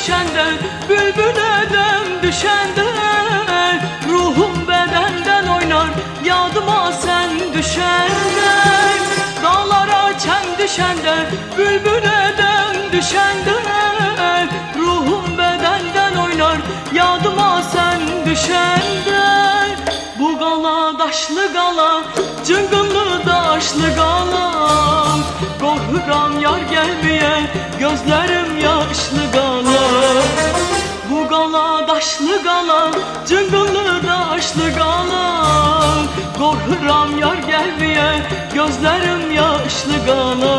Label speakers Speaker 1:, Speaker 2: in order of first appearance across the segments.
Speaker 1: düşenden Bülbül edem düşenden Ruhum bedenden oynar Yadıma sen düşenden. Dağlar açan düşenden Bülbül edem düşenden Ruhum bedenden oynar Yadıma sen düşenden. Bu gala daşlı gala Cıngıl Korkuram yar gelmeye Gözlerim yaşlı gala. Bu gala daşlı gala Cıngıllı daşlı gala. Korkuram yar gelmeye Gözlerim yaşlı gala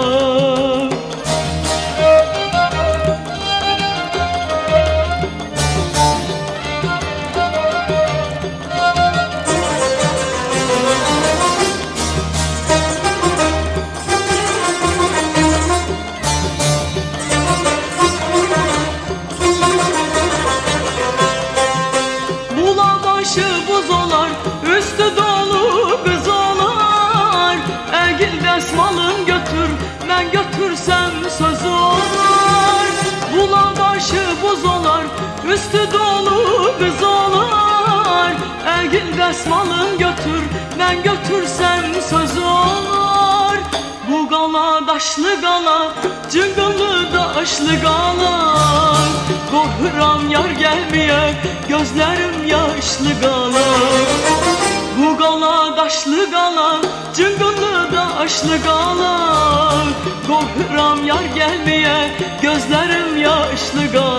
Speaker 1: başı buz olar, üstü dolu kız olar. Egil desmalın götür, ben götürsem söz olar. Bula başı buz olar, üstü dolu kız olar. Egil desmalın götür, ben götürsem söz olar. Bu gala daşlı gala, cıngılı daşlı gala. Korkuram yar gelmeye, gala daşlı gala, cıngılı daşlı gala Korkuram yar gelmeye, gözlerim yaşlı gala